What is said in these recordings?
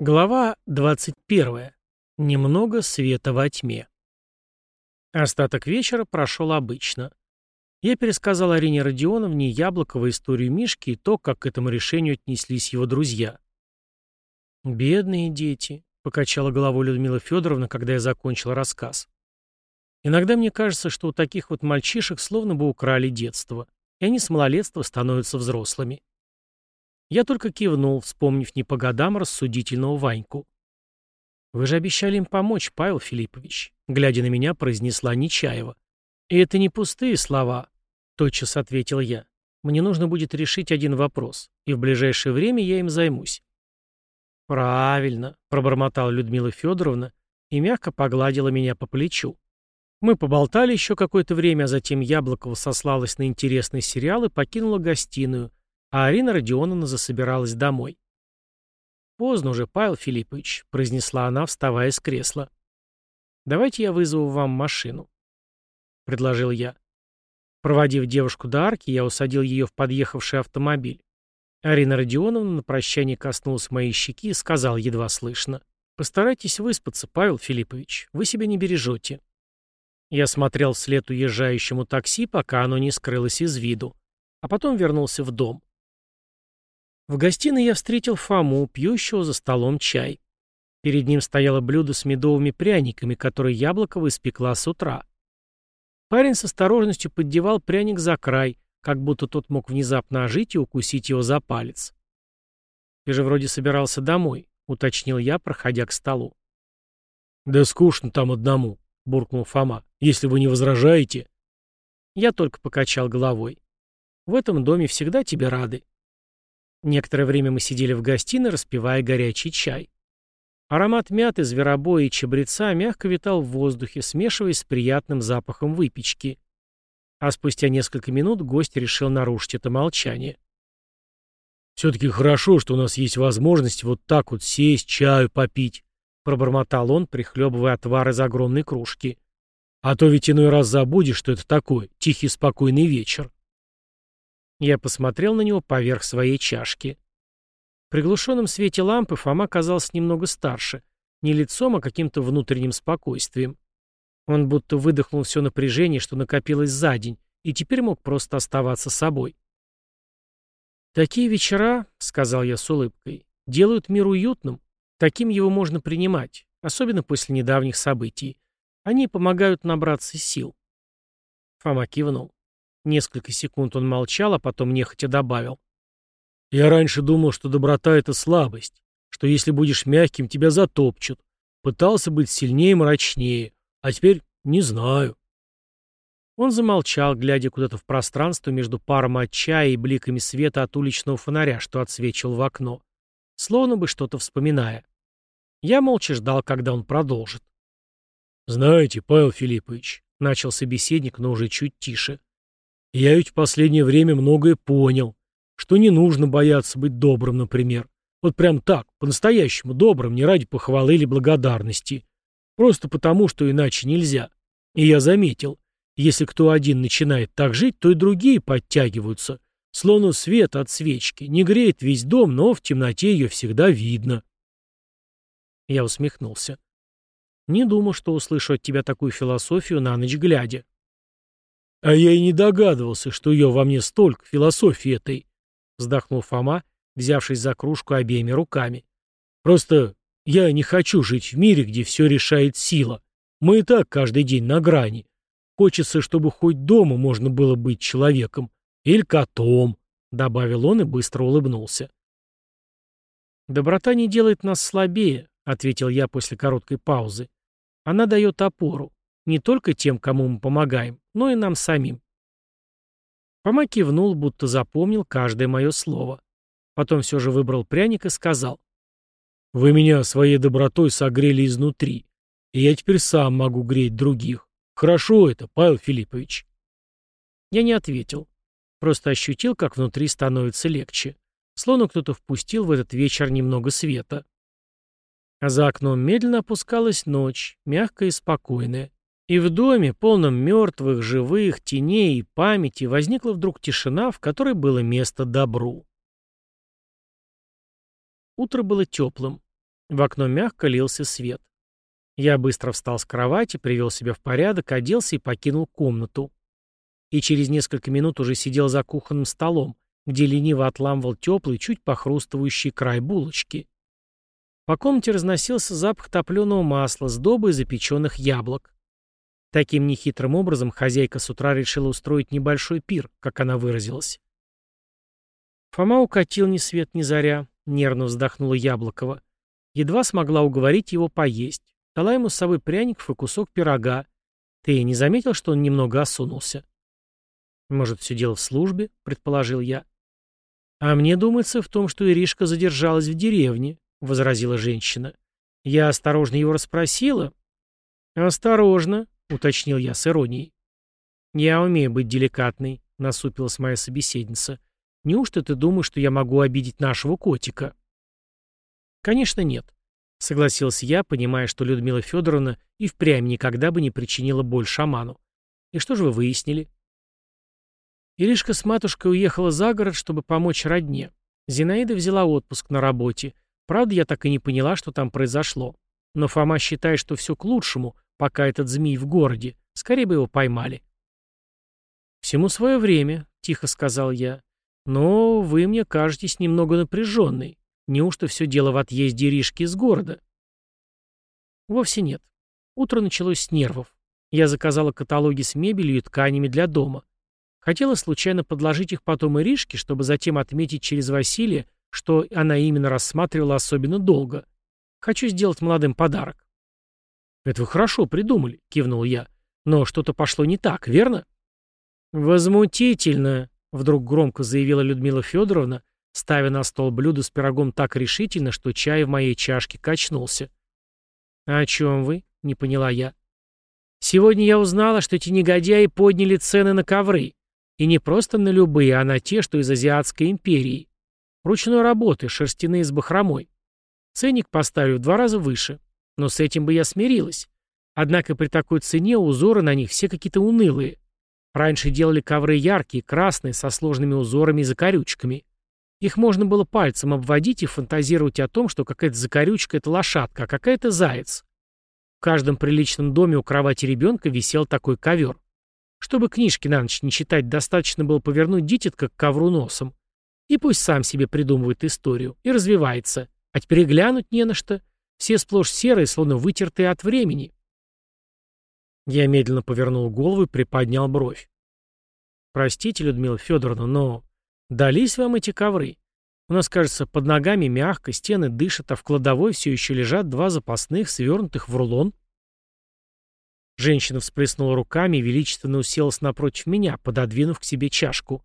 Глава 21. Немного света во тьме. Остаток вечера прошел обычно. Я пересказал Арине Родионовне Яблоково историю Мишки и то, как к этому решению отнеслись его друзья. «Бедные дети», — покачала головой Людмила Федоровна, когда я закончил рассказ. «Иногда мне кажется, что у таких вот мальчишек словно бы украли детство, и они с малолетства становятся взрослыми». Я только кивнул, вспомнив не по годам рассудительного Ваньку. «Вы же обещали им помочь, Павел Филиппович», — глядя на меня, произнесла Нечаева. «И это не пустые слова», — тотчас ответил я. «Мне нужно будет решить один вопрос, и в ближайшее время я им займусь». «Правильно», — пробормотала Людмила Федоровна и мягко погладила меня по плечу. Мы поболтали еще какое-то время, а затем Яблокова сослалась на интересный сериал и покинула гостиную, а Арина Родионовна засобиралась домой. «Поздно уже, Павел Филиппович», — произнесла она, вставая с кресла. «Давайте я вызову вам машину», — предложил я. Проводив девушку до арки, я усадил ее в подъехавший автомобиль. Арина Родионовна на прощание коснулась моей щеки и сказал едва слышно. «Постарайтесь выспаться, Павел Филиппович, вы себя не бережете». Я смотрел вслед уезжающему такси, пока оно не скрылось из виду, а потом вернулся в дом. В гостиной я встретил Фому, пьющего за столом чай. Перед ним стояло блюдо с медовыми пряниками, которые Яблокова испекла с утра. Парень с осторожностью поддевал пряник за край, как будто тот мог внезапно ожить и укусить его за палец. «Ты же вроде собирался домой», — уточнил я, проходя к столу. «Да скучно там одному», — буркнул Фома. «Если вы не возражаете...» Я только покачал головой. «В этом доме всегда тебе рады. Некоторое время мы сидели в гостиной, распивая горячий чай. Аромат мяты, зверобоя и чабреца мягко витал в воздухе, смешиваясь с приятным запахом выпечки. А спустя несколько минут гость решил нарушить это молчание. «Все-таки хорошо, что у нас есть возможность вот так вот сесть, чаю попить», пробормотал он, прихлебывая отвар из огромной кружки. «А то ведь иной раз забудешь, что это такое, тихий спокойный вечер». Я посмотрел на него поверх своей чашки. В приглушенном свете лампы Фома казался немного старше, не лицом, а каким-то внутренним спокойствием. Он будто выдохнул все напряжение, что накопилось за день, и теперь мог просто оставаться собой. «Такие вечера, — сказал я с улыбкой, — делают мир уютным. Таким его можно принимать, особенно после недавних событий. Они помогают набраться сил». Фома кивнул. Несколько секунд он молчал, а потом нехотя добавил. «Я раньше думал, что доброта — это слабость, что если будешь мягким, тебя затопчут. Пытался быть сильнее и мрачнее, а теперь не знаю». Он замолчал, глядя куда-то в пространство между паром от чая и бликами света от уличного фонаря, что отсвечивал в окно, словно бы что-то вспоминая. Я молча ждал, когда он продолжит. «Знаете, Павел Филиппович», — начал собеседник, но уже чуть тише, я ведь в последнее время многое понял, что не нужно бояться быть добрым, например. Вот прям так, по-настоящему добрым, не ради похвалы или благодарности. Просто потому, что иначе нельзя. И я заметил, если кто один начинает так жить, то и другие подтягиваются. Словно свет от свечки. Не греет весь дом, но в темноте ее всегда видно. Я усмехнулся. Не думал, что услышу от тебя такую философию на ночь глядя. А я и не догадывался, что ее во мне столько, философии этой, вздохнул Фома, взявшись за кружку обеими руками. Просто я не хочу жить в мире, где все решает сила. Мы и так каждый день на грани. Хочется, чтобы хоть дома можно было быть человеком. Или котом, добавил он и быстро улыбнулся. «Доброта не делает нас слабее», — ответил я после короткой паузы. «Она дает опору. Не только тем, кому мы помогаем, но и нам самим. Фома кивнул, будто запомнил каждое мое слово. Потом все же выбрал пряник и сказал. «Вы меня своей добротой согрели изнутри, и я теперь сам могу греть других. Хорошо это, Павел Филиппович». Я не ответил. Просто ощутил, как внутри становится легче. Словно кто-то впустил в этот вечер немного света. А за окном медленно опускалась ночь, мягкая и спокойная. И в доме, полном мертвых, живых, теней и памяти, возникла вдруг тишина, в которой было место добру. Утро было теплым. В окно мягко лился свет. Я быстро встал с кровати, привел себя в порядок, оделся и покинул комнату. И через несколько минут уже сидел за кухонным столом, где лениво отламывал теплый, чуть похрустывающий край булочки. По комнате разносился запах топленого масла, сдобы и запеченных яблок. Таким нехитрым образом хозяйка с утра решила устроить небольшой пир, как она выразилась. Фома укатил ни свет ни заря, нервно вздохнула Яблокова. Едва смогла уговорить его поесть. Дала ему с собой пряников и кусок пирога. Ты не заметил, что он немного осунулся? Может, все дело в службе, предположил я. А мне думается в том, что Иришка задержалась в деревне, возразила женщина. Я осторожно его расспросила. Осторожно, уточнил я с иронией. Я умею быть деликатной, насупилась моя собеседница. Неужто ты думаешь, что я могу обидеть нашего котика? Конечно, нет. Согласился я, понимая, что Людмила Федоровна и впрямь никогда бы не причинила боль шаману. И что же вы выяснили? Иришка с матушкой уехала за город, чтобы помочь родне. Зинаида взяла отпуск на работе. Правда, я так и не поняла, что там произошло. Но Фома считает, что все к лучшему, пока этот змей в городе. Скорее бы его поймали. «Всему свое время», — тихо сказал я. «Но вы мне кажетесь немного напряженной. Неужто все дело в отъезде Ришки из города? Вовсе нет. Утро началось с нервов. Я заказала каталоги с мебелью и тканями для дома. Хотела случайно подложить их потом Иришке, чтобы затем отметить через Василия, что она именно рассматривала особенно долго. Хочу сделать молодым подарок. «Это вы хорошо придумали», — кивнул я. «Но что-то пошло не так, верно?» «Возмутительно», — вдруг громко заявила Людмила Федоровна, ставя на стол блюдо с пирогом так решительно, что чай в моей чашке качнулся. «А «О чем вы?» — не поняла я. «Сегодня я узнала, что эти негодяи подняли цены на ковры. И не просто на любые, а на те, что из Азиатской империи. Ручной работы, шерстяные с бахромой. Ценник поставлю в два раза выше. Но с этим бы я смирилась. Однако при такой цене узоры на них все какие-то унылые. Раньше делали ковры яркие, красные, со сложными узорами и закорючками. Их можно было пальцем обводить и фантазировать о том, что какая-то закорючка — это лошадка, а какая-то заяц. В каждом приличном доме у кровати ребенка висел такой ковер. Чтобы книжки на ночь не читать, достаточно было повернуть дитятка к ковру носом. И пусть сам себе придумывает историю и развивается. А теперь глянуть не на что. Все сплошь серые, словно вытертые от времени. Я медленно повернул голову и приподнял бровь. «Простите, Людмила Федоровна, но Дались вам эти ковры? У нас, кажется, под ногами мягко, стены дышат, а в кладовой все еще лежат два запасных, свернутых в рулон. Женщина всплеснула руками и величественно уселась напротив меня, пододвинув к себе чашку.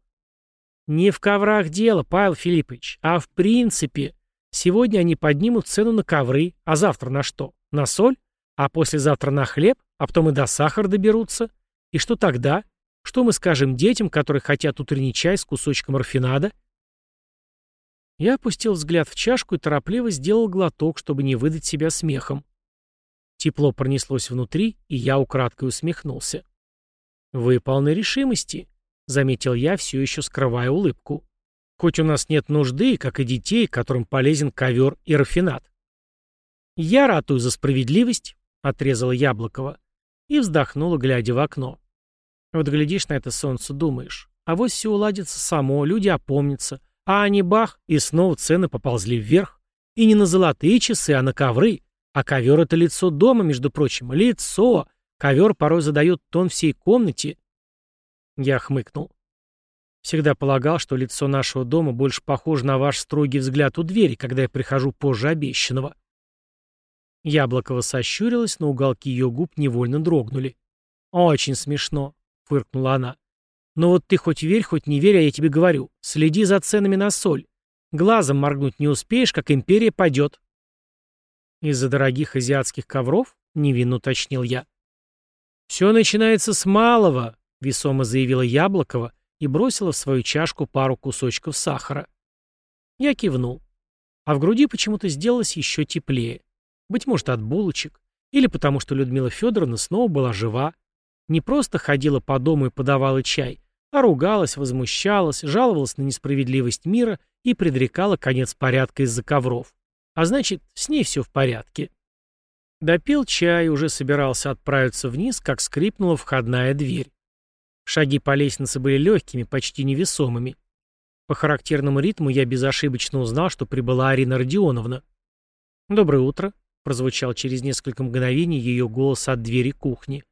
«Не в коврах дело, Павел Филиппович, а в принципе. Сегодня они поднимут цену на ковры, а завтра на что? На соль? А послезавтра на хлеб? А потом и до сахара доберутся? И что тогда? Что мы скажем детям, которые хотят утренний чай с кусочком рафинада? Я опустил взгляд в чашку и торопливо сделал глоток, чтобы не выдать себя смехом. Тепло пронеслось внутри, и я украдкой усмехнулся. «Вы полны решимости», — заметил я, все еще скрывая улыбку. «Хоть у нас нет нужды, как и детей, которым полезен ковер и рафинад». «Я ратую за справедливость», — отрезала Яблокова и вздохнула, глядя в окно. Вот глядишь на это солнце, думаешь, а вот все уладится само, люди опомнятся, а они бах, и снова цены поползли вверх. И не на золотые часы, а на ковры. А ковер — это лицо дома, между прочим. Лицо! Ковер порой задает тон всей комнате. Я хмыкнул. Всегда полагал, что лицо нашего дома больше похоже на ваш строгий взгляд у двери, когда я прихожу позже обещанного. Яблокова сощурилась, но уголки ее губ невольно дрогнули. Очень смешно. — фыркнула она. «Но вот ты хоть верь, хоть не верь, а я тебе говорю. Следи за ценами на соль. Глазом моргнуть не успеешь, как империя падет». «Из-за дорогих азиатских ковров?» — невинно уточнил я. «Все начинается с малого», — весомо заявила Яблокова и бросила в свою чашку пару кусочков сахара. Я кивнул. А в груди почему-то сделалось еще теплее. Быть может, от булочек. Или потому, что Людмила Федоровна снова была жива, не просто ходила по дому и подавала чай, а ругалась, возмущалась, жаловалась на несправедливость мира и предрекала конец порядка из-за ковров. А значит, с ней все в порядке. Допил чай и уже собирался отправиться вниз, как скрипнула входная дверь. Шаги по лестнице были легкими, почти невесомыми. По характерному ритму я безошибочно узнал, что прибыла Арина Родионовна. «Доброе утро», — прозвучал через несколько мгновений ее голос от двери кухни.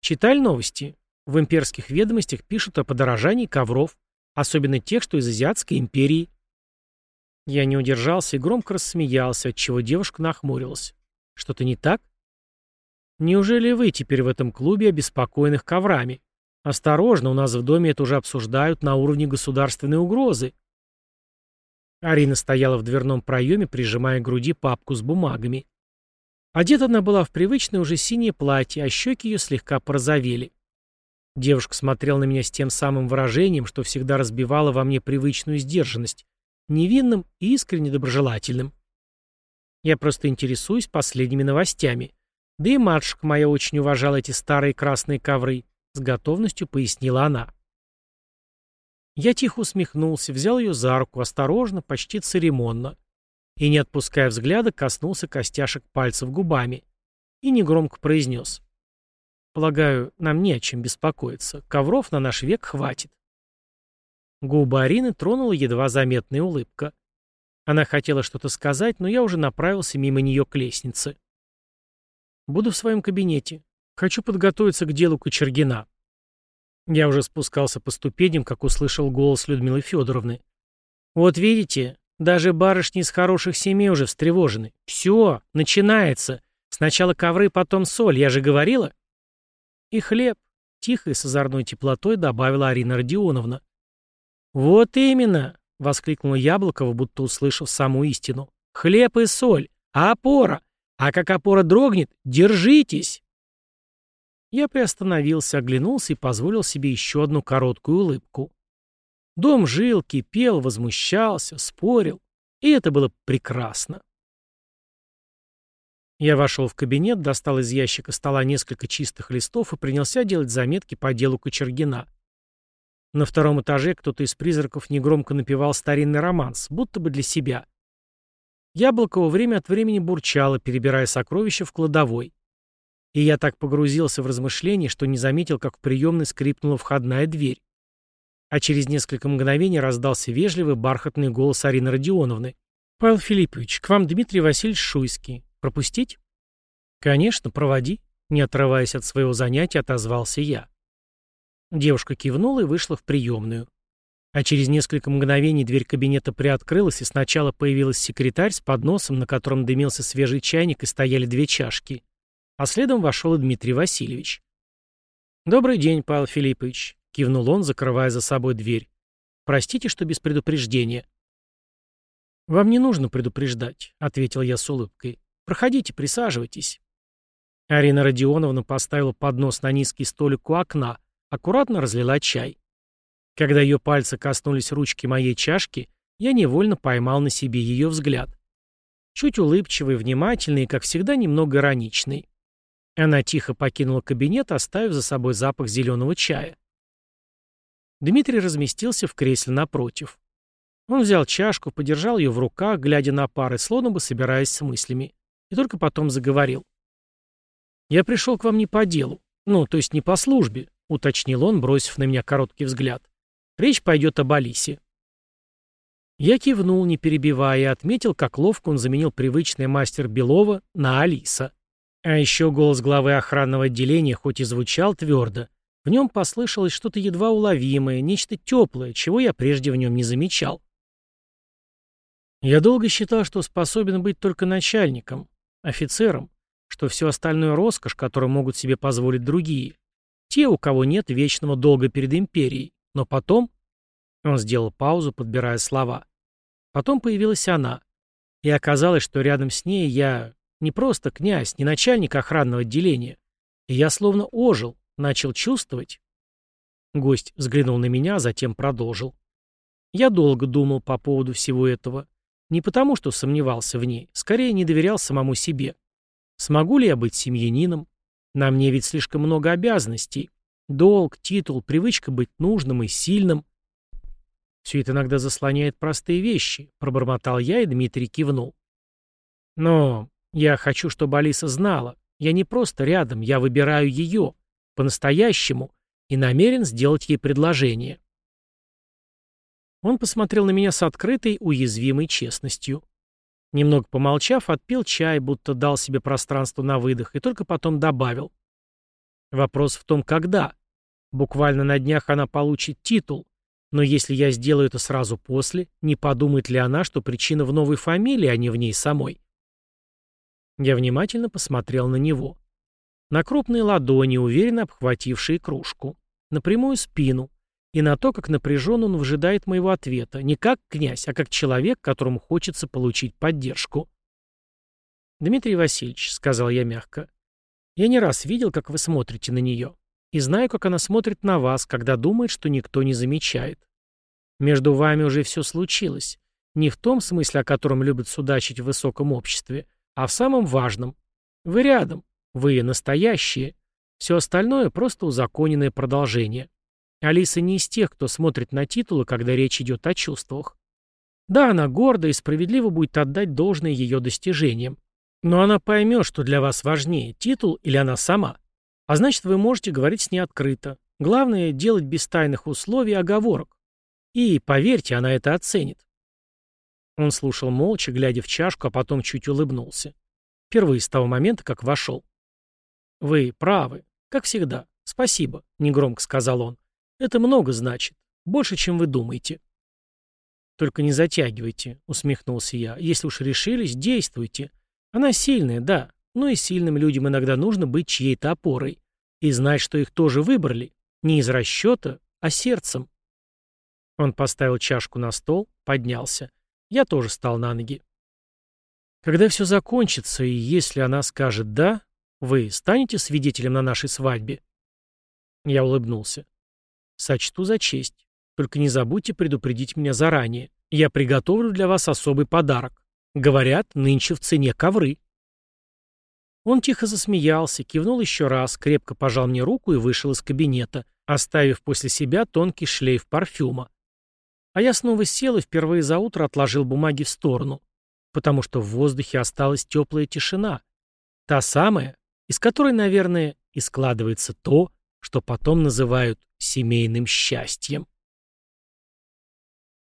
«Читали новости? В имперских ведомостях пишут о подорожании ковров, особенно тех, что из Азиатской империи». Я не удержался и громко рассмеялся, отчего девушка нахмурилась. «Что-то не так?» «Неужели вы теперь в этом клубе обеспокоенных коврами?» Осторожно, у нас в доме это уже обсуждают на уровне государственной угрозы. Арина стояла в дверном проеме, прижимая к груди папку с бумагами. Одета она была в привычное уже синее платье, а щеки ее слегка порозовели. Девушка смотрела на меня с тем самым выражением, что всегда разбивала во мне привычную сдержанность, невинным и искренне доброжелательным. Я просто интересуюсь последними новостями. Да и матушка моя очень уважала эти старые красные ковры. С готовностью пояснила она. Я тихо усмехнулся, взял ее за руку, осторожно, почти церемонно. И, не отпуская взгляда, коснулся костяшек пальцев губами. И негромко произнес. Полагаю, нам не о чем беспокоиться. Ковров на наш век хватит. Губы Арины тронула едва заметная улыбка. Она хотела что-то сказать, но я уже направился мимо нее к лестнице. «Буду в своем кабинете. Хочу подготовиться к делу Кочергина. Я уже спускался по ступеням, как услышал голос Людмилы Федоровны. Вот видите, даже барышни из хороших семей уже встревожены. Все, начинается. Сначала ковры, потом соль, я же говорила. И хлеб. Тихо и с озорной теплотой добавила Арина Родионовна. «Вот именно!» — воскликнула Яблокова, будто услышав саму истину. «Хлеб и соль, а опора? А как опора дрогнет, держитесь!» Я приостановился, оглянулся и позволил себе еще одну короткую улыбку. Дом жил, кипел, возмущался, спорил, и это было прекрасно. Я вошел в кабинет, достал из ящика стола несколько чистых листов и принялся делать заметки по делу Кочергина. На втором этаже кто-то из призраков негромко напевал старинный романс, будто бы для себя. Яблоково время от времени бурчало, перебирая сокровища в кладовой. И я так погрузился в размышления, что не заметил, как в приемной скрипнула входная дверь. А через несколько мгновений раздался вежливый бархатный голос Арины Родионовны. «Павел Филиппович, к вам Дмитрий Васильевич Шуйский. Пропустить?» «Конечно, проводи», — не отрываясь от своего занятия, отозвался я. Девушка кивнула и вышла в приемную. А через несколько мгновений дверь кабинета приоткрылась, и сначала появилась секретарь с подносом, на котором дымился свежий чайник и стояли две чашки а следом вошел и Дмитрий Васильевич. «Добрый день, Павел Филиппович», — кивнул он, закрывая за собой дверь. «Простите, что без предупреждения». «Вам не нужно предупреждать», — ответил я с улыбкой. «Проходите, присаживайтесь». Арина Родионовна поставила поднос на низкий столик у окна, аккуратно разлила чай. Когда ее пальцы коснулись ручки моей чашки, я невольно поймал на себе ее взгляд. Чуть улыбчивый, внимательный и, как всегда, немного ироничный. Она тихо покинула кабинет, оставив за собой запах зеленого чая. Дмитрий разместился в кресле напротив. Он взял чашку, подержал ее в руках, глядя на пары, словно бы собираясь с мыслями, и только потом заговорил. «Я пришел к вам не по делу, ну, то есть не по службе», — уточнил он, бросив на меня короткий взгляд. «Речь пойдет об Алисе». Я кивнул, не перебивая, и отметил, как ловко он заменил привычный мастер Белова на Алиса. А еще голос главы охранного отделения хоть и звучал твердо, в нем послышалось что-то едва уловимое, нечто теплое, чего я прежде в нем не замечал. Я долго считал, что способен быть только начальником, офицером, что все остальное роскошь, которую могут себе позволить другие. Те, у кого нет вечного долга перед империей. Но потом... Он сделал паузу, подбирая слова. Потом появилась она. И оказалось, что рядом с ней я не просто князь, не начальник охранного отделения. И я словно ожил, начал чувствовать. Гость взглянул на меня, а затем продолжил. Я долго думал по поводу всего этого. Не потому, что сомневался в ней, скорее не доверял самому себе. Смогу ли я быть семьянином? На мне ведь слишком много обязанностей. Долг, титул, привычка быть нужным и сильным. Все это иногда заслоняет простые вещи, пробормотал я, и Дмитрий кивнул. Но я хочу, чтобы Алиса знала. Я не просто рядом, я выбираю ее. По-настоящему. И намерен сделать ей предложение. Он посмотрел на меня с открытой, уязвимой честностью. Немного помолчав, отпил чай, будто дал себе пространство на выдох, и только потом добавил. Вопрос в том, когда. Буквально на днях она получит титул, но если я сделаю это сразу после, не подумает ли она, что причина в новой фамилии, а не в ней самой? Я внимательно посмотрел на него. На крупные ладони, уверенно обхватившие кружку. На прямую спину, и на то, как напряженно он выжидает моего ответа, не как князь, а как человек, которому хочется получить поддержку. «Дмитрий Васильевич», — сказал я мягко, — «я не раз видел, как вы смотрите на нее, и знаю, как она смотрит на вас, когда думает, что никто не замечает. Между вами уже все случилось, не в том смысле, о котором любят судачить в высоком обществе, а в самом важном. Вы рядом, вы настоящие, все остальное — просто узаконенное продолжение». Алиса не из тех, кто смотрит на титулы, когда речь идет о чувствах. Да, она горда и справедливо будет отдать должное ее достижениям. Но она поймет, что для вас важнее, титул или она сама. А значит, вы можете говорить с ней открыто. Главное — делать без тайных условий оговорок. И, поверьте, она это оценит. Он слушал молча, глядя в чашку, а потом чуть улыбнулся. Впервые с того момента, как вошел. «Вы правы. Как всегда. Спасибо», — негромко сказал он. Это много значит. Больше, чем вы думаете. Только не затягивайте, усмехнулся я. Если уж решились, действуйте. Она сильная, да, но и сильным людям иногда нужно быть чьей-то опорой. И знать, что их тоже выбрали. Не из расчета, а сердцем. Он поставил чашку на стол, поднялся. Я тоже встал на ноги. Когда все закончится, и если она скажет «да», вы станете свидетелем на нашей свадьбе?» Я улыбнулся. Сочту за честь. Только не забудьте предупредить меня заранее. Я приготовлю для вас особый подарок. Говорят, нынче в цене ковры. Он тихо засмеялся, кивнул еще раз, крепко пожал мне руку и вышел из кабинета, оставив после себя тонкий шлейф парфюма. А я снова сел и впервые за утро отложил бумаги в сторону, потому что в воздухе осталась теплая тишина. Та самая, из которой, наверное, и складывается то, что потом называют семейным счастьем.